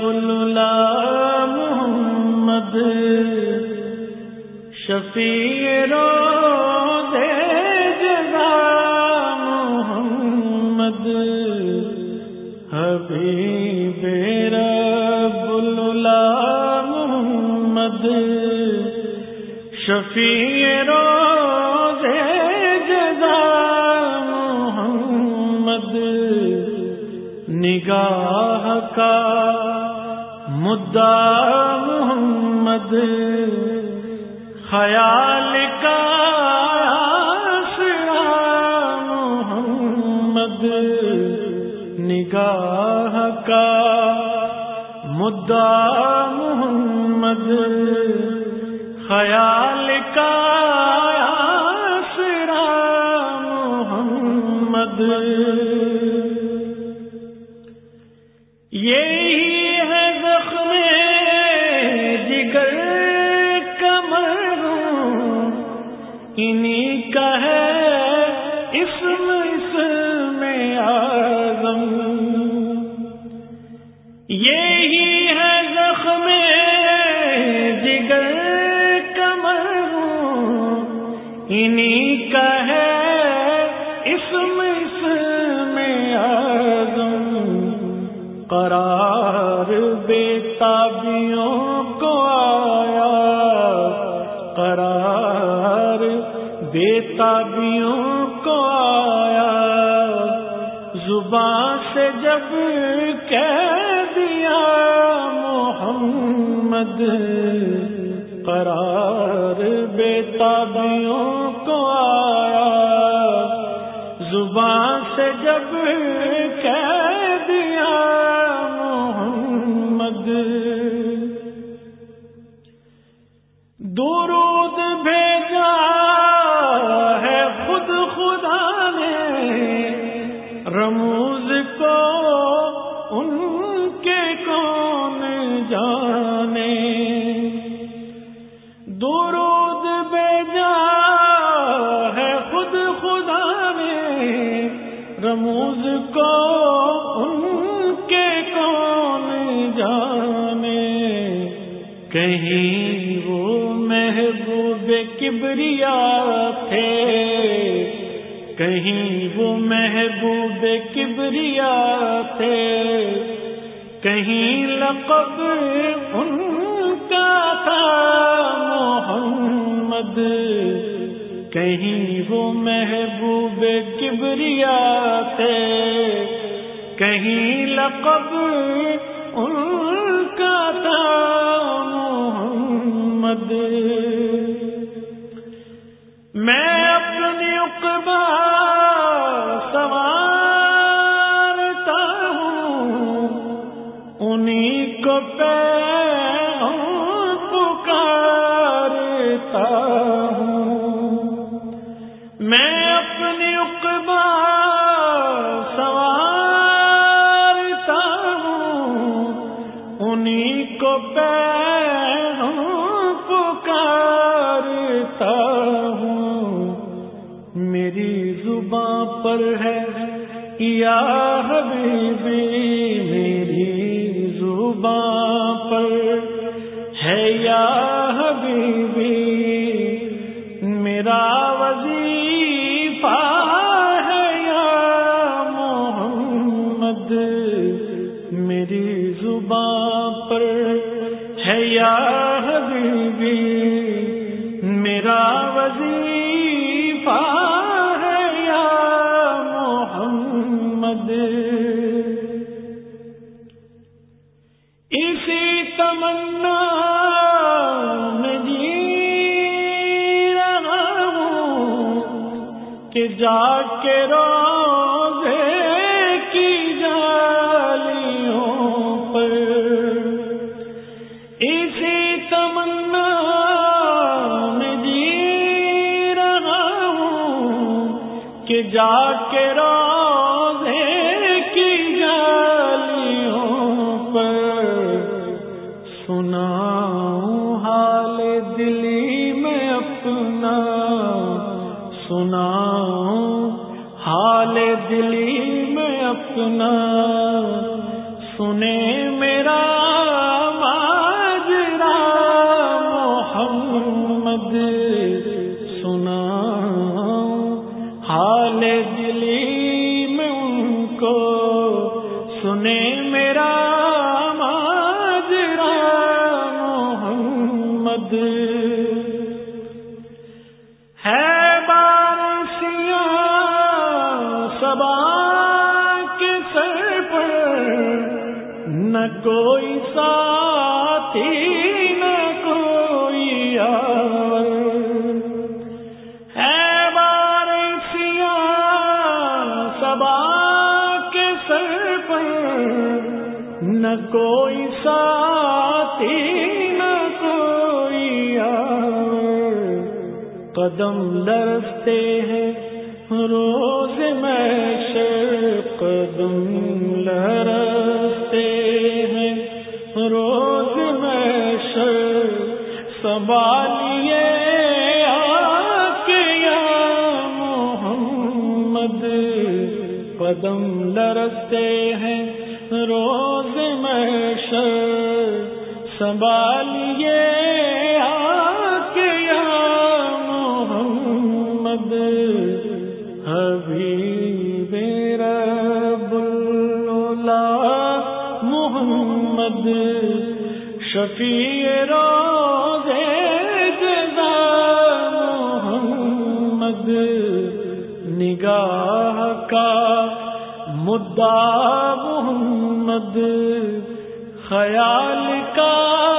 بلولا محمد شفیع رو دے جگا محمد حبیب بلولا محمد شفیع نگاہ کا مدعا محمد خیال کا محمد نگاہ کا مدعا محمد خیال کا محمد۔ انہیں کا ہے اسم اس میں آزم یہی ہے زخم جگر کمر۔ انہیں کا ہے اسم اس میں آزم قرار بے تابیوں سے جب کہہ دیا محمد، قرار بے تابیوں کو آیا۔ زبان سے جب کہہ دیا درود بھیجا رموز کو ان کے کون جانے؟ کہیں وہ محبوب کبریا تھے؟ کہیں وہ محبوب کبریا تھے؟ کہیں لقب ان کا تھا؟ کہیں وہ محبوب کبریا تھے، کہیں لقب ان کا تھا محمد۔ میں اپنی اقبا سوارتا ہوں انہیں کو پہ کو پیروں پکارتا ہوں۔ میری زباں پر ہے یا حبیب یا حبیبی، میرا وظیفہ ہے یا محمد۔ اسی تمنا میں جی رہا ہوں کہ جا کے روزے جا کے روزے کی جالیوں پر سنا حال دلی میں اپنا سنا حال دلی میں اپنا۔ سنے نہ کوئی ساتھی، نہ کوئی ہے بارشیا سبا کے سر پر۔ نہ کوئی ساتھی، نہ کوئی قدم لرستے ہیں روز میں قدم لرستے ہیں روز میں سنبھالیے یا محمد۔ قدم لرستے ہیں روز میں سنبھالیے یا محمد۔ محمد۔ شفیع روز جزا محمد نگاہ کا مدعا محمد خیال کا